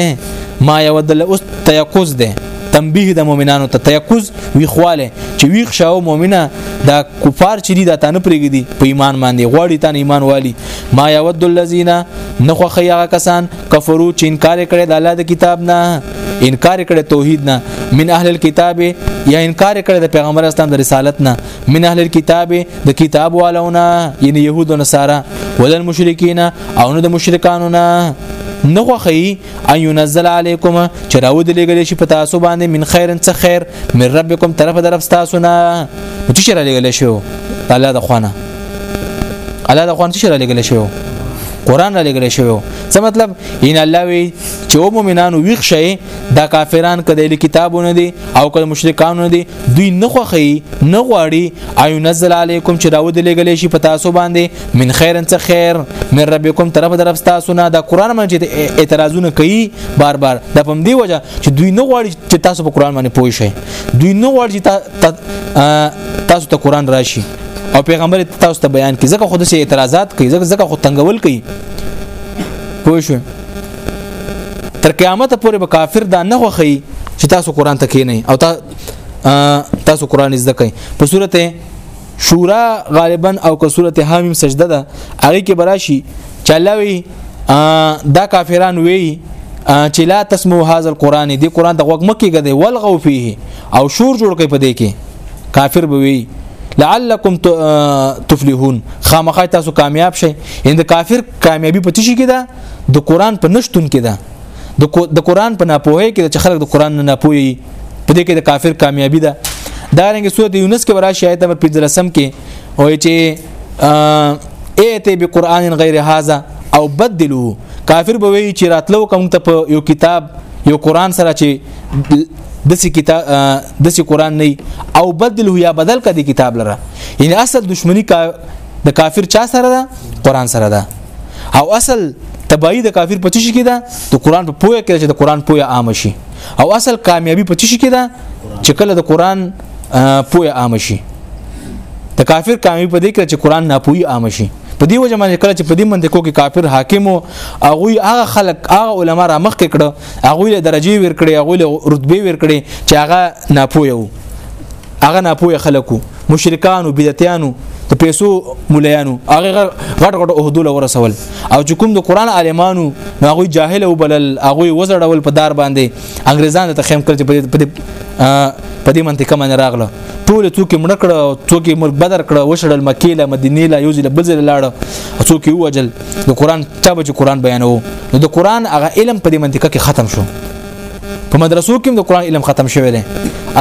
[SPEAKER 1] ما یو د اوس تیقوز دی تنبیه د مؤمنانو ته تیقوز ویخواله چې ویخ شاو مؤمنه دا کفار چې دي دا تانه پرېږدي په ایمان باندې غواړي تانه ایمان والی ما یود الذین نخو خیغه کسان کفرو چې انکار کړي د الله د کتاب نه انکار کړي توحید نه من اهل الكتاب یا انکار کړي د پیغمبر اسلام د رسالت نه من اهل الكتاب د کتاب والونه یعنی يهود او نصارا ولل مشرکین او نو د مشرکانو نه نه خوخی ان ينزل علیکم چې راود لګل شي په تاسو باندې من خیرن څه خیر من ربکم طرف درف تاسو نه چې شر لګل شو الله د خوانه الله د قران څخه را لګل شوی قران را لګل شوی څه مطلب ان الله وی چې او مؤمنانو ویښ شي دا کافران کده له کتابونه دي او کله مشرکان دي دوی نه خوخي نه غواړي ايو نزل علیکم چې راود لګل شي په تاسو باندې من خیرن څه خیر من ربکم طرف طرف تاسو نه دا قران باندې چې اعتراضونه کوي بار بار د پم دی وجه چې دوی نه غواړي چې تاسو په قران باندې پوه شئ دوی نه غواړي چې تاسو ته قران راشي او پیغمبر تاسو ته بیان کی ځکه خود سه اعتراضات کوي ځکه ځکه خو تنگول کوي پوه شو تر قیامت پورې به کافر دا نه خوخی چې تاسو قران ته کینئ او تا تاسو قران زده کړئ په سورته شورا غالبا او که سورته حامیم سجده ده هغه کې براشي چلاوي دا کافران وی چې لا تسمو هاذ القران دی قران د غوږ مکیږي دی ولغو فيه او شور جوړ کوي په دې کې کافر به وي لعلکم تفلحون خامخا تاسو کامیاب شئ ان د کافر کامیابی پتی شي کیدا د قران په نشتون کیدا د قران په ناپوهه کې چې خلک د قران نه ناپوهي په دې کې د کافر کامیابی ده دا رنګ سورۃ یونس کې ورا شایت نمبر 15 سم کې او چې ایت بقران غیر هاذا او بدلو کافر به وی چې راتلو کوم ته په یو کتاب یو قران سره چې دسی کتاب دسی قران نه او بدل یا بدل کدي کتاب لره یعنی اصل دشمنی کا د کافر چا سره ده قران سره ده او اصل تبعی د کافر په چی کې ده د قران په پوهه کې چې د قران پوهه عام شي او اصل کامیابی په چی کې ده چې کله د قران پوهه عام شي د کافر کامیابی په دې کې چې قران ناپوهي عام شي په دې وجه باندې کله چې په دې منطقو کې کافر حاکم او هغه هغه خلک هغه علما را مخ کې کړه هغه له درجه ورکړي هغه له رتبه ورکړي چې هغه ناپوه یو هغه ناپوه خلکو مشرکانو بدعتانو د پیسو مولایانو هغه غټ غټ عہدو لور سوال او چې کوم د قران عالمانو هغه جاهل او بلل هغه وزړول په دار باندې انګريزان ته خیم کړ چې په دې په دې منطقه باندې راغله ټول څوک مړ کړه څوک مر بدر کړه وشړل مکیله مدینه لا یوزل بزل لاړه څوک وجل د قران چا به چې قران بیانو نو د قران هغه علم په دې منطقه کې ختم شو په مدرسو کې د قران علم ختم شوی دی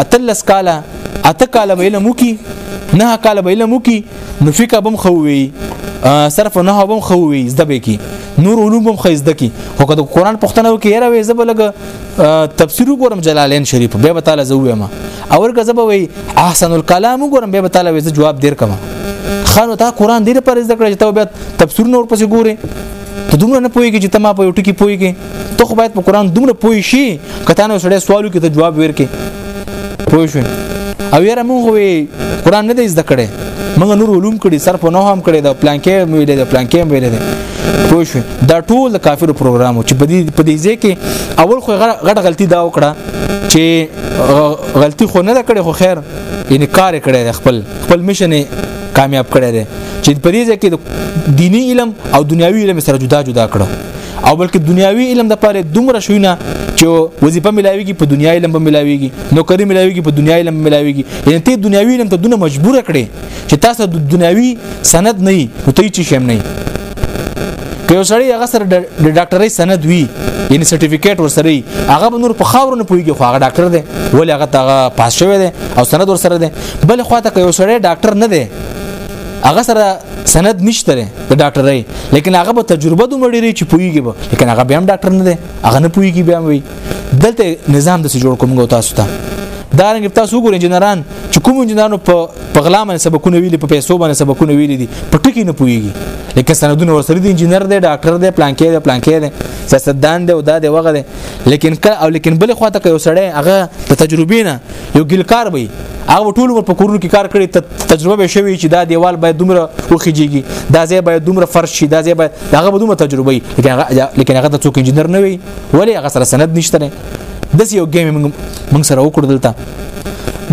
[SPEAKER 1] اتلس کاله اته کاله به علم وکي نه کاله به علم وکي نو فقہ بم خوي صرف نه بم خوي زده به کی نور علوم بم خزده کی خو که د قران پښتنو کې یره وې زبلګ تفسیر وګورم جلالین شریف به تعالی زو ما اور که زب وی احسن الكلام وګورم به تعالی وی جواب دیر کما خانو تا قران دې پر ذکر چې ته به تفسیر نور پسې ګوري ته دومره نه پويږي چې ته ما په یو ټکی پويږي ته خو باید په قران دومره پوي شي کته نو سړی سوالو کې ته جواب ورکې پوه شو او یاره مونږ وی قران نه دی زده کړي مونږ نور علوم کړي صرف نه هم کړي د پلان کې ویلې د پلان کې ویلې ده پوه شو دا ټول د کافر پروګرام چې په دې په دې ځکه اول خو غټ غلطي دا وکړه چې غلطي خو نه کړي خو خیر یعنی کار کړي خپل خپل مشن کامیاب کړي چې په دې ځکه د دینی علم او دنیوي علم سره جدا جدا کړو او بلکې دنیاوی علم د پاره دومره شوینه چې وظیفه ملاویږي په دنیا علم به ملاویږي نوکری ملاویږي په دنیا علم ملاویږي یعنی ته دنیاوی علم ته دونه مجبور کړي چې تاسو د دنیاوی سند نه وي نو ته چې شم نه که یو سړی هغه سره د ډاکټرۍ سند وي یعنی سرټیفیکیټ ورسره وي هغه به نور په خاور نه پويږي خو هغه ډاکټر دی ولې هغه ته پاس شوی دی او سند ورسره دی بل خو ته که یو سړی ډاکټر نه دی هغه سره سند نشته دی د ډاکټرۍ لیکن هغه به تجربه دومره ډېری چې پوهیږي به لیکن هغه بیا هم ډاکټر نه دی هغه نه پوهیږي بیا وي دلته نظام د جوړ کوم تاسو ته دا رنګ تاسو وګورئ انجنيران چې کوم انجنيرانو په پغلا باندې سبقونه ویلي په پیسو باندې سبقونه ویلي دي په ټکی نه پويږي لکه سندونه ورسره دي انجنير دی ډاکټر دی پلانکې دی پلانکې دی سیاستدان دی او دا دی وغه دی لیکن کله او لیکن بل خواته کوي سړی هغه د تجربې نه یو ګلکار وي هغه ټول عمر په کورونو کې کار کړي تجربه به شوی چې دا دیوال باید دومره وخیږي دا ځای باید دومره فرش شي دا ځای باید هغه به دومره تجربه وي لیکن هغه د څوک انجنیر نه وي ولی هغه سره سند نشته نه دس یو ګیم موږ سره وکړ دلته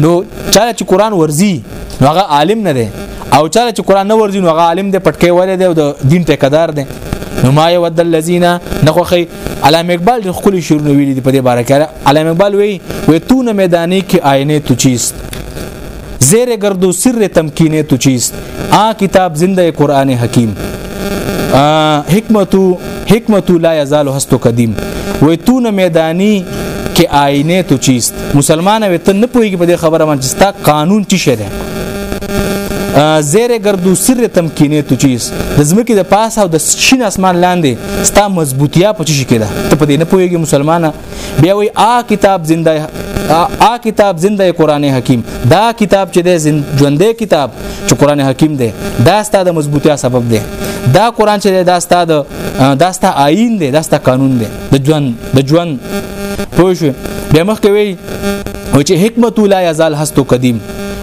[SPEAKER 1] نو چاله چې قران ورزي نو هغه عالم نه دی او چاله چې قران نه ورزي نو هغه عالم دی پټکې ولې دی او د دین ټیکدار دی نو ما یود الذین نخوخی علامه اقبال د خپل شعرونو ویلي دی په دې باره کې علامه اقبال وی وی تو نه میدانی کې آینه تو چیست زیر گردو سر تمکینه تو چیست آ کتاب زنده قرآن حکیم حکمتو حکمتو لا یزال هستو قدیم وی تو نه میدانی کې آینه تو چیست مسلمان وي ته نه پوهیږي په دې خبره باندې ستا قانون چی شه ده زیر گردو سر تمکینه تو چیز د زمکه د پاسه او د شین اسمان لاندې ستا مضبوطیا په چی کې ده ته په دې نه پوهیږي مسلمانه بیا وی آ کتاب زنده آ کتاب زنده قران حکیم دا کتاب چې ده ژوندې کتاب چې قران حکیم ده دا ستا د مضبوطیا سبب ده دا قران چې دا ستا د دا ستا آئین ده دا ستا قانون ده د ژوند د ژوند پوه شو بیا مخکې وی او چې حکمت لا یزال هستو قدیم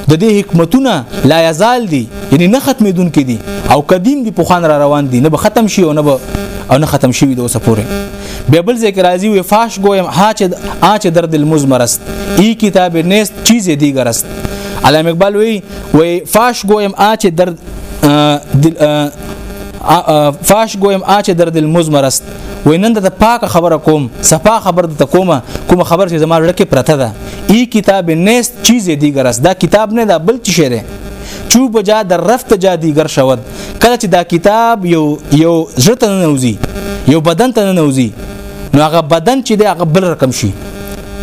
[SPEAKER 1] د دې حکمتونه لا یزال دي یعنی نه ختمېدون کې دي او قدیم دي پوخان را روان دي نه به ختم شي او نه به او نه ختم شي د اوسه پورې به بل ذکر راځي وي فاش ګویم هاچ هاچ درد المزمرست ای کتاب نیست چیز دیگر است علامه اقبال وی وی فاش ګویم هاچ درد فاش ګویم آچ درد المزمرست وای نن د پاکه خبره کوم صفا خبر د کومه کوم خبر چې زما لړکه پرته ده ای کتاب نیست چیز دیگر است دا کتاب نه دا بل چی ده چو بجا در رفت جا دیگر شود کله چې دا کتاب یو یو ژته نه نوزي یو بدن ته نه نوزي نو هغه بدن چې دی هغه بل رقم شي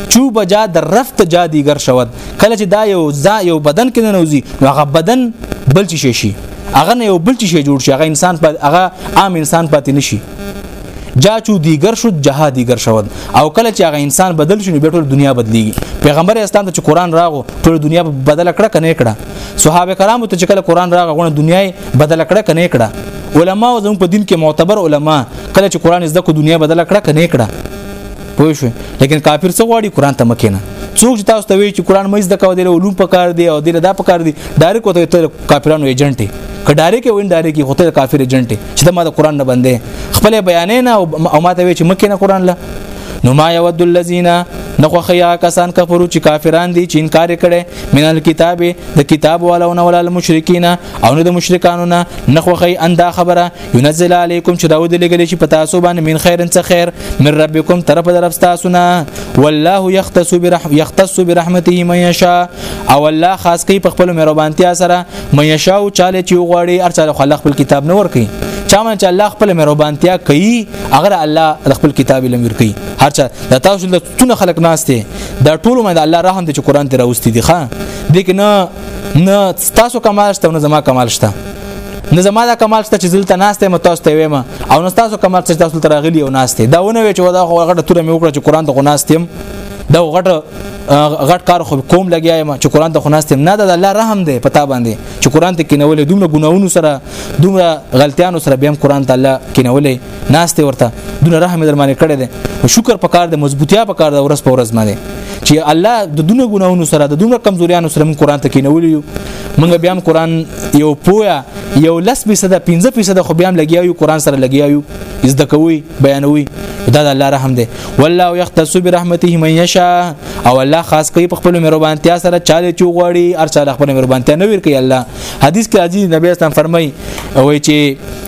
[SPEAKER 1] چو بجا در رفت جا دیگر شود کله چې دا یو ځا یو بدن کې نه نوزي نو هغه بدن بل چی شي هغه نه یو بل چی شي جوړ شي هغه انسان په هغه عام انسان پاتې نشي جا چو دیګر شو جها دیګر شود او کله چې هغه انسان بدل شي نو ټول دنیا بدلیږي پیغمبر اسلام ته چې قران راغو ټول دنیا بدل کړه کنه کړه صحابه کرامو ته چې کله قران راغو غو دنیا بدل کړه کنه کړه علما زموږ په دین کې معتبر علما کله چې قران زده کو دنیا بدل کړه کنه کړه پوه شو لیکن کافر څه غواړي قران ته مکینه څوک چې تاسو ته وی چې قران مې زده کو دی علوم په کار دی او دی دا په کار دی ډایرک وته ته کافرانو ایجنټ ک ډایرک او ان ډایرک هو ته کافر ایجنټ چې دا ما د قران نه بندې خپل بیانې نه او ما ته وی چې مکینه قران لا نو ما یود الذین نخوخیا کسان کفرو چې کافران دي چې انکار کړي من الكتاب د کتاب والو نه ولل مشرکین او نه د مشرکانو نه نخوخی اندا خبره ينزل عليكم چې راو دي لګل شي پتا سو باندې من خيرن څه خير من ربكم طرف درف تاسو نه والله يختص برحم يختص برحمته من يشاء او الله خاص کوي په خپل مهربانتیا سره من يشاء چاله چې وغواړي ارچاله خلق خپل کتاب نه ور کوي چا من چې الله خپل مهربانتیا کوي هغه الله خپل کتاب لمر کوي هر چا د تاسو له تونه خلق ناشته دا ټول مې د الله رحم دي چې قران ته راوستي دي ښا دغه نه نه تاسو کمال شته نه زما کمال شته نو زما دا کمال ست چې دلته ناشته م تاسو ته ویم او نو تاسو کمال چې تاسو تر غلی او ناشته دا ونه وی چې ودا خو غټه تور مې وکړه چې قران ته خو ناشتم دا غټه غټ کار خو کوم لګیا یم چې قران ته خو ناشتم نه دا الله رحم دی پتا باندې چې قران ته کینولې دومره ګناونو سره دومره غلطیانو سره بیا قران ته الله کینولې ناس ته ورته دونه رحم در باندې کړی دی شکر په کار دی مضبوطیا په کار دی ورس په ورس باندې چې الله د دونه ګناونو سره د دونه کمزوریانو سره موږ قران ته کینول یو موږ بیا قران یو پویا یو لس فیصد 15 فیصد خو بیا لګیا یو قران سره لګیا یو از د کوي بیانوي دا د الله رحم دی والله یختص برحمته من یشا او الله خاص کوي په خپل مهربانتیا سره چاله چوغړي ارچاله خپل مهربانتیا نه ور کوي الله حدیث کې عزیز نبی اسلام فرمایي او چې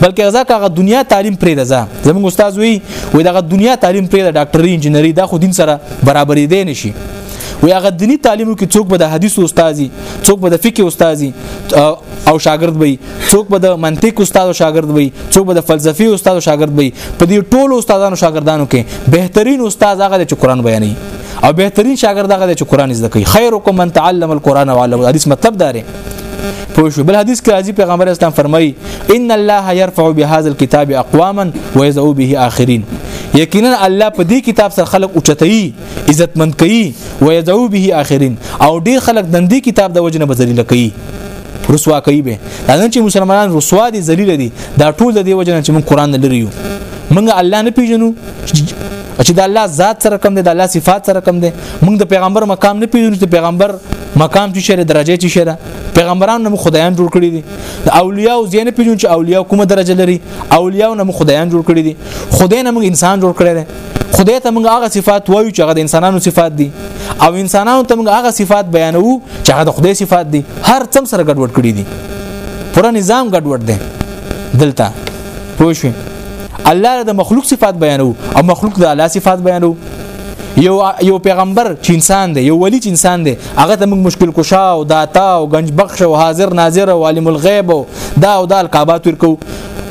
[SPEAKER 1] بلکې غزا کاغه دنیا تعلیم پرې ده زموږ استاد وی وي دغه دنیا تعلیم پرې ده ډاکټري انجنیری دا خو دین سره برابرې دی نشي وی هغه دینی تعلیمو کې څوک به د حدیث استادي څوک به د فقه استادي او شاګرد وي څوک به د منطق استاد او شاګرد وي څوک به د فلسفي استاد او شاګرد وي په دې ټولو استادانو شاګردانو کې بهترین استاد هغه چې قران بیانوي او بهترین شاګرد هغه چې قران زده کوي خیرکم من تعلم القرآن وعلم حدیث مطلب داره پوه شو بل حدیث کې راځي پیغمبر اسلام فرمایي ان الله يرفع بهذا الكتاب اقواما ويزو به اخرين یقینا الله په دې کتاب سره خلق اوچتای عزتمند کوي ويزو به اخرين او ډیر خلق د دې کتاب د وجنه بذلیل کوي رسوا کوي به دا نه چې مسلمانان رسوا دي ذلیل دي دا ټول د دې وجنه چې موږ قران نه لريو موږ الله نه پیژنو چې د الله ذات سره کوم دی د الله صفات سره کوم دی موږ د پیغمبر مقام نه پیژنو چې پیغمبر مقام چې شری درجه چې شره پیغمبران نو خدایان جوړ کړی دي د اولیاء او زین پیجون چې اولیاء کومه درجه لري اولیاء نو خدایان جوړ کړی دي خدای نه موږ انسان جوړ کړی دی خدای ته موږ هغه صفات وایو چې هغه د انسانانو صفات دي او انسانانو ته موږ هغه صفات بیانوو چې هغه د خدای صفات دي هر څم سره ګډوډ کړی دي پوره نظام ګډوډ دی دلته پوه شئ الله د مخلوق صفات بیانو او مخلوق د الله صفات بیانو یو یو پیغمبر چې انسان دی یو ولی چې انسان دی هغه ته موږ مشکل کشا او داتا او گنج بخش او حاضر ناظر او عالم الغیب او دا او دا القابات ورکو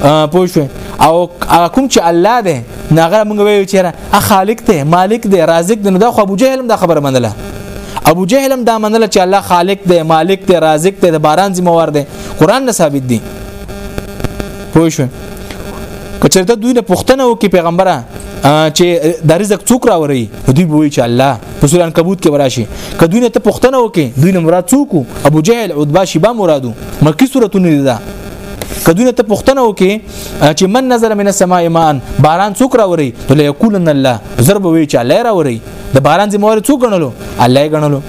[SPEAKER 1] پوه شو او کوم چې الله دی ناغه موږ ویو چې ا خالق دی مالک دی رازق دی نو دا خو ابو جهل هم دا خبره منله ابو جهل هم دا منله چې الله خالق دی مالک دی رازق دی د باران ذمہ وار دی قران نه ثابت دی پوه شو کچرته دوی نه پښتنه وکي پیغمبره چې د رزق څوک راوري دوی به وي چې الله په سوران کبوت کې وراشي که دوی نه ته پښتنه وکي دوی نه مراد څوک ابو جهل عتبه شیبا مرادو مکی سورتونه دي دا که دوی نه ته پښتنه وکي چې من نظر من السماء ایمان باران څوک راوري ته یقولن الله ضرب وي چې الله راوري د باران ذمہوار څو غنلو الله یې غنلو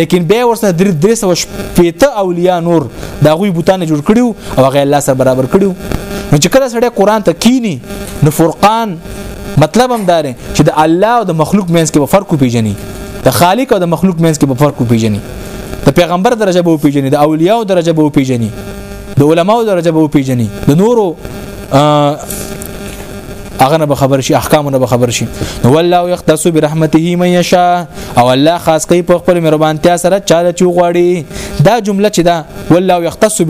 [SPEAKER 1] لیکن به ورسره در درې سو شپېته اولیاء نور دا غوي بوتانه جوړ کړیو او هغه الله سره برابر کړیو نو چې کله سړی قران ته کینی نو فرقان مطلب هم داره چې د الله او د مخلوق مینس کې به فرق پیژني د خالق او د مخلوق مینس کې به فرق پیژني د پیغمبر درجه به پیژني د اولیاء درجه به پیژني د علماو درجه به پیژني د نورو هغه نه خبر شي احکام نه خبر شي نو والله یختص برحمته من یشاء او الله خاص کوي په خپل مهربانتیا سره چاله چو غواړي دا جمله چې دا والله یختص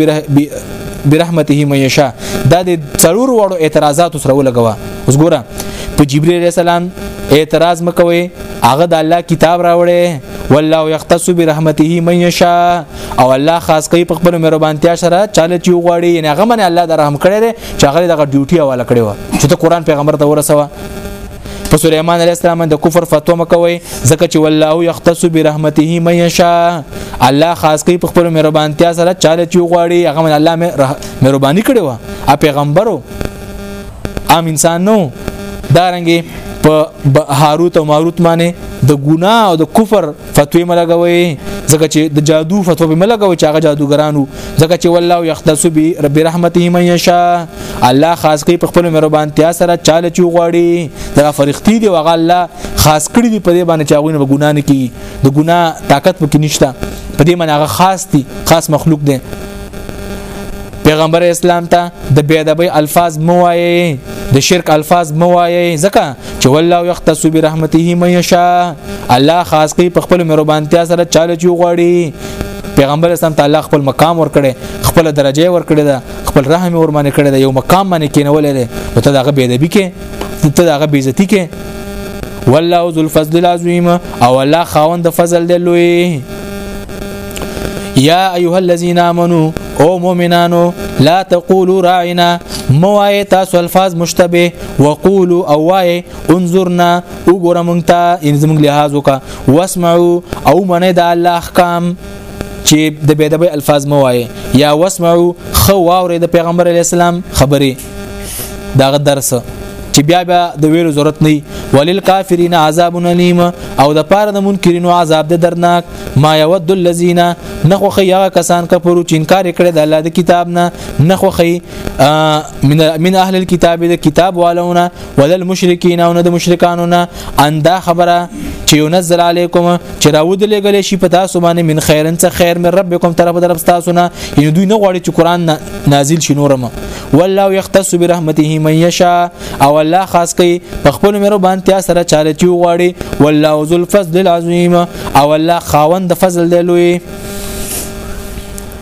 [SPEAKER 1] برحمته من یشاء دا د ضرور وړو اعتراضات سره ولګوا اوس ګوره په جبرئیل علیہ السلام اعتراض مکوي هغه د الله کتاب راوړي والله یختص برحمته من یشاء او الله خاص کوي په خپل مهربانتیا سره چاله چو غواړي یعنی هغه من الله د رحم کړي چې هغه دغه ډیوټي حواله کړې و چې ته قران پیغمبر ته ورسوه په سليمان عليه السلام د کفر فتوا مکوي ځکه چې والله يختص برحمته من يشاء الله خاص کوي په خپل مهربانتیا سره چاله چې غواړي هغه الله مهرباني کړي و ا پیغمبرو عام انسان نو دارنګي په هاروت او ماروت باندې د ګناه او د کفر فتوی ملګوي ځکه چې د جادو فتوا به ملګوي چې هغه جادوګرانو ځکه چې والله یختص به رب رحمته من یشا الله خاص کوي په خپل مهربانتیا سره چاله چو غواړي دا فرښتي دی وغه الله خاص کړی دی په دې باندې چې هغه نه ګناه نه کوي د ګناه طاقت پکې نشته په دې باندې هغه خاص دی خاص مخلوق دی پیغمبر اسلام ته د بیادبی الفاظ موایې د شرک الفاظ موایې ځکه چې والله یختص برحمته من یشاء الله خاص کوي په خپل مهربانتیا سره چاله چو غواړي پیغمبر اسلام تعالی خپل مقام ور کړي خپل درجه ور کړي دا خپل رحم ور باندې کړي دا یو مقام باندې کینولې ده او ته داغه بی ادبی کې ته داغه بی عزتی کې والله ذو الفضل العظیم او الله خاوند د فضل دی لوی یا ایها الذین آمنو او مؤمنانو لا تقولوا راعنا مو آیت تاسو الفاظ مشتبه وقولو او وای انظرنا وګوره مونږ ته ان زمونږ لحاظ وکا واسمعوا او منه د الله احکام چې د بيدبي الفاظ مو وای یا واسمعوا خو واورې د پیغمبر علی السلام خبرې داغه درس چې بیا بیا د ویلو ضرورت نه ولل کافرین عذاب الیم او د پاره د منکرینو عذاب د درناک ما یود الذین نخو خیا کسان کفرو چې انکار کړي د الله د کتاب نه نخو خی من من اهل الكتاب د کتاب والونه ولل مشرکین او نه د مشرکانو نه اندا خبره چې ينزل علیکم چې راود لګل شي په تاسو باندې من خیرن څخه خیر من ربکم طرف در تاسو نه یعنی دوی نه غواړي چې قران نازل شي نورم والله یختص برحمته من یشاء او الله خاص کوي په خپل مېرو باندې سره چاله چې غواړي والله ذو الفضل العظیم او الله خاوند فضل دی لوی